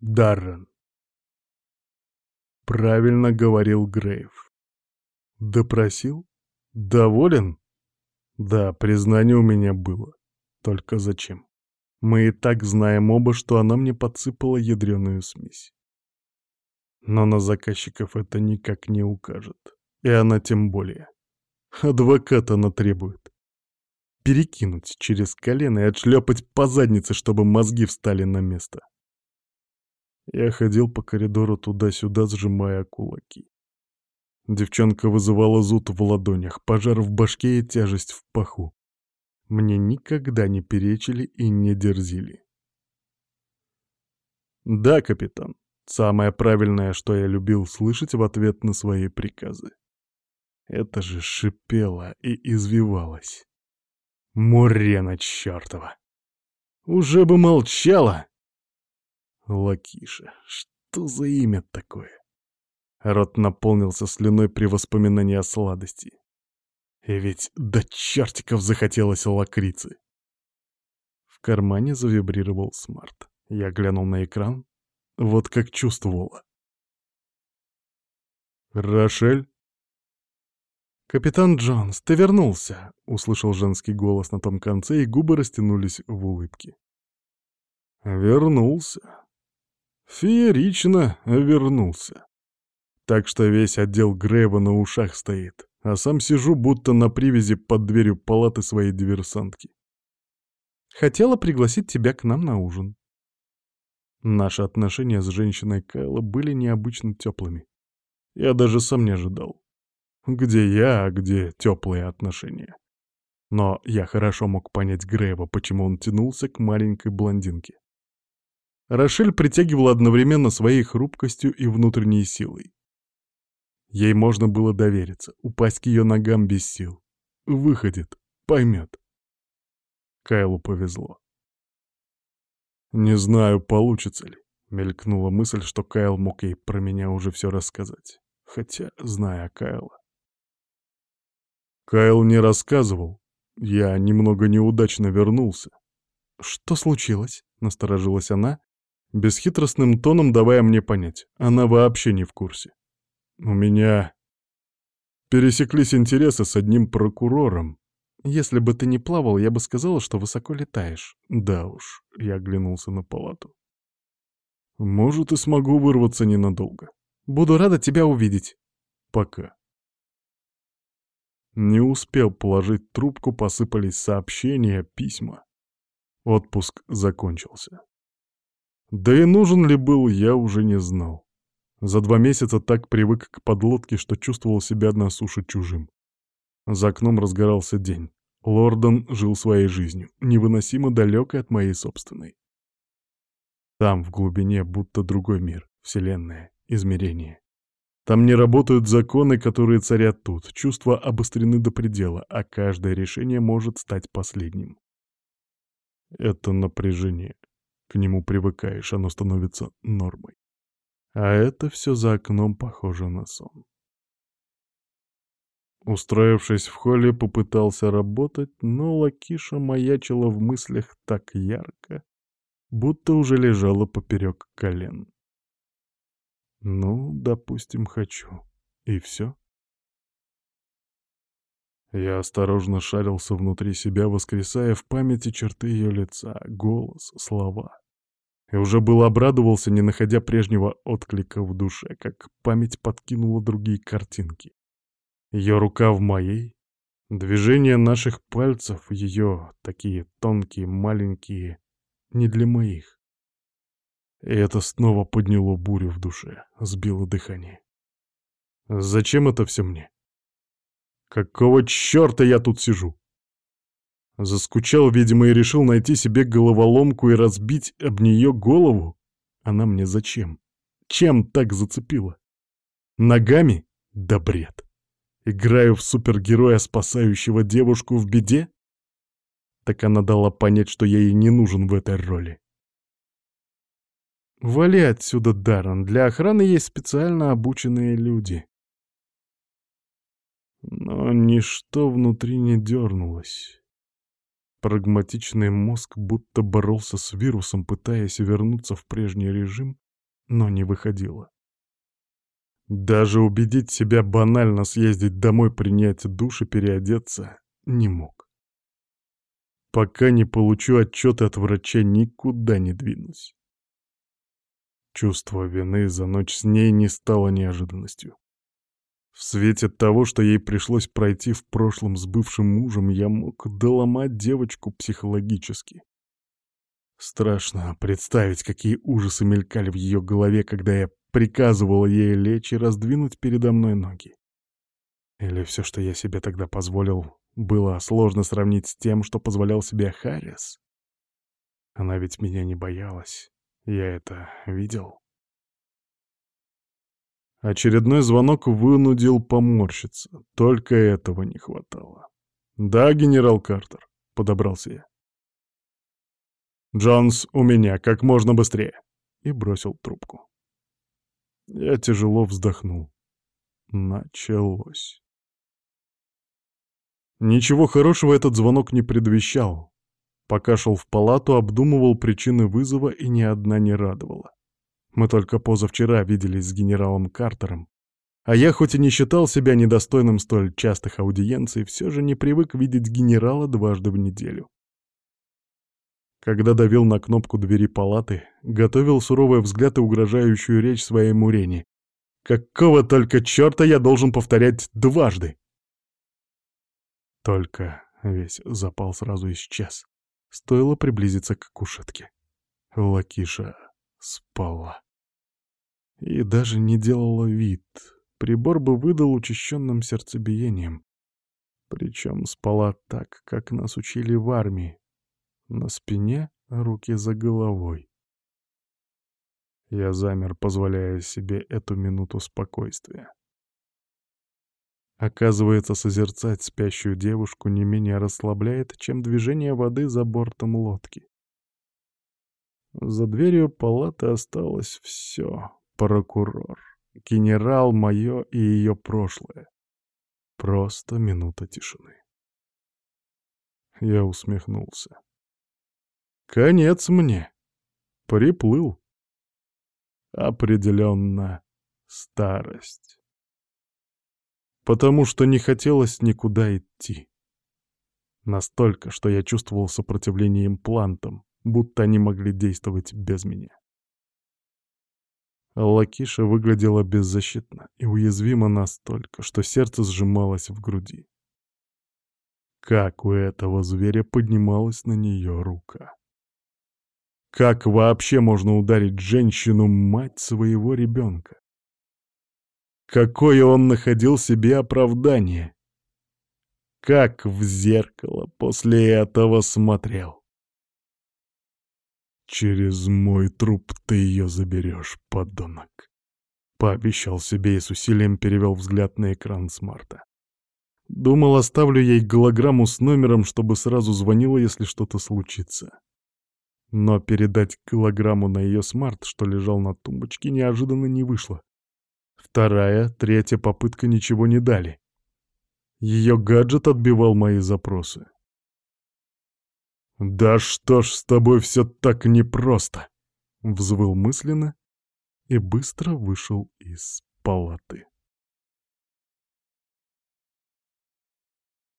Даррен. Правильно говорил Грейв. Допросил? Доволен? Да, признание у меня было. Только зачем? Мы и так знаем оба, что она мне подсыпала ядреную смесь. Но на заказчиков это никак не укажет. И она тем более. Адвоката она требует. Перекинуть через колено и отшлепать по заднице, чтобы мозги встали на место. Я ходил по коридору туда-сюда, сжимая кулаки. Девчонка вызывала зуд в ладонях, пожар в башке и тяжесть в паху. Мне никогда не перечили и не дерзили. «Да, капитан», — самое правильное, что я любил слышать в ответ на свои приказы. Это же шипело и извивалось. Мурена чертова! Уж бы молчала! Лакиша, что за имя такое? Рот наполнился слюной при воспоминании о сладости. И ведь до чертиков захотелось лакрицы. В кармане завибрировал смарт. Я глянул на экран. Вот как чувствовала. «Рошель?» «Капитан Джонс, ты вернулся!» — услышал женский голос на том конце, и губы растянулись в улыбке. «Вернулся. Феерично вернулся. Так что весь отдел Грейва на ушах стоит, а сам сижу будто на привязи под дверью палаты своей диверсантки. Хотела пригласить тебя к нам на ужин. Наши отношения с женщиной Кайла были необычно теплыми. Я даже сам не ожидал. Где я, а где теплые отношения. Но я хорошо мог понять Грейва, почему он тянулся к маленькой блондинке. Рошель притягивала одновременно своей хрупкостью и внутренней силой. Ей можно было довериться, упасть к ее ногам без сил. Выходит, поймет. Кайлу повезло. «Не знаю, получится ли», — мелькнула мысль, что Кайл мог ей про меня уже все рассказать. Хотя, зная Кайла. Кайл не рассказывал. Я немного неудачно вернулся. «Что случилось?» — насторожилась она, Бесхитростным тоном давая мне понять, она вообще не в курсе. У меня пересеклись интересы с одним прокурором. Если бы ты не плавал, я бы сказала, что высоко летаешь. Да уж, я оглянулся на палату. Может, и смогу вырваться ненадолго. Буду рада тебя увидеть. Пока. Не успел положить трубку, посыпались сообщения, письма. Отпуск закончился. Да и нужен ли был, я уже не знал. За два месяца так привык к подлодке, что чувствовал себя на суше чужим. За окном разгорался день. Лордон жил своей жизнью, невыносимо далекой от моей собственной. Там, в глубине, будто другой мир, вселенная, измерение. Там не работают законы, которые царят тут, чувства обострены до предела, а каждое решение может стать последним. Это напряжение, к нему привыкаешь, оно становится нормой. А это все за окном похоже на сон. Устроившись в холле, попытался работать, но Лакиша маячила в мыслях так ярко, будто уже лежала поперек колен. Ну, допустим, хочу. И все. Я осторожно шарился внутри себя, воскресая в памяти черты ее лица, голос, слова. И уже был обрадовался, не находя прежнего отклика в душе, как память подкинула другие картинки. Ее рука в моей, движения наших пальцев, ее такие тонкие, маленькие, не для моих. И это снова подняло бурю в душе, сбило дыхание. Зачем это все мне? Какого черта я тут сижу? Заскучал, видимо, и решил найти себе головоломку и разбить об нее голову. Она мне зачем? Чем так зацепила? Ногами? Да бред. Играю в супергероя, спасающего девушку в беде? Так она дала понять, что я ей не нужен в этой роли. Вали отсюда, Даррен. Для охраны есть специально обученные люди. Но ничто внутри не дернулось. Прагматичный мозг будто боролся с вирусом, пытаясь вернуться в прежний режим, но не выходило. Даже убедить себя банально съездить домой, принять душ и переодеться не мог. Пока не получу отчет от врача, никуда не двинусь. Чувство вины за ночь с ней не стало неожиданностью. В свете того, что ей пришлось пройти в прошлом с бывшим мужем, я мог доломать девочку психологически. Страшно представить, какие ужасы мелькали в ее голове, когда я приказывал ей лечь и раздвинуть передо мной ноги. Или все, что я себе тогда позволил, было сложно сравнить с тем, что позволял себе Харрис. Она ведь меня не боялась. Я это видел. Очередной звонок вынудил поморщиться. Только этого не хватало. «Да, генерал Картер», — подобрался я. «Джонс, у меня, как можно быстрее!» И бросил трубку. Я тяжело вздохнул. Началось. Ничего хорошего этот звонок не предвещал. Пока шел в палату, обдумывал причины вызова, и ни одна не радовала. Мы только позавчера виделись с генералом Картером, а я хоть и не считал себя недостойным столь частых аудиенций, все же не привык видеть генерала дважды в неделю. Когда давил на кнопку двери палаты, готовил суровый взгляд и угрожающую речь своей Мурене. Какого только черта я должен повторять дважды? Только весь запал сразу исчез. Стоило приблизиться к кушетке. Лакиша спала. И даже не делала вид. Прибор бы выдал учащенным сердцебиением. Причем спала так, как нас учили в армии, на спине, руки за головой. Я замер, позволяя себе эту минуту спокойствия. Оказывается, созерцать спящую девушку не менее расслабляет, чем движение воды за бортом лодки. За дверью палаты осталось все. Прокурор, генерал мое и ее прошлое. Просто минута тишины. Я усмехнулся. Конец мне. Приплыл. Определенно старость. Потому что не хотелось никуда идти. Настолько, что я чувствовал сопротивление имплантам, будто они могли действовать без меня. Лакиша выглядела беззащитно и уязвимо настолько, что сердце сжималось в груди. Как у этого зверя поднималась на нее рука? Как вообще можно ударить женщину, мать своего ребенка? Какое он находил себе оправдание? Как в зеркало после этого смотрел? «Через мой труп ты ее заберешь, подонок», — пообещал себе и с усилием перевел взгляд на экран смарта. Думал, оставлю ей голограмму с номером, чтобы сразу звонила, если что-то случится. Но передать килограмму на ее смарт, что лежал на тумбочке, неожиданно не вышло. Вторая, третья попытка ничего не дали. Ее гаджет отбивал мои запросы. «Да что ж с тобой все так непросто!» — взвыл мысленно и быстро вышел из палаты.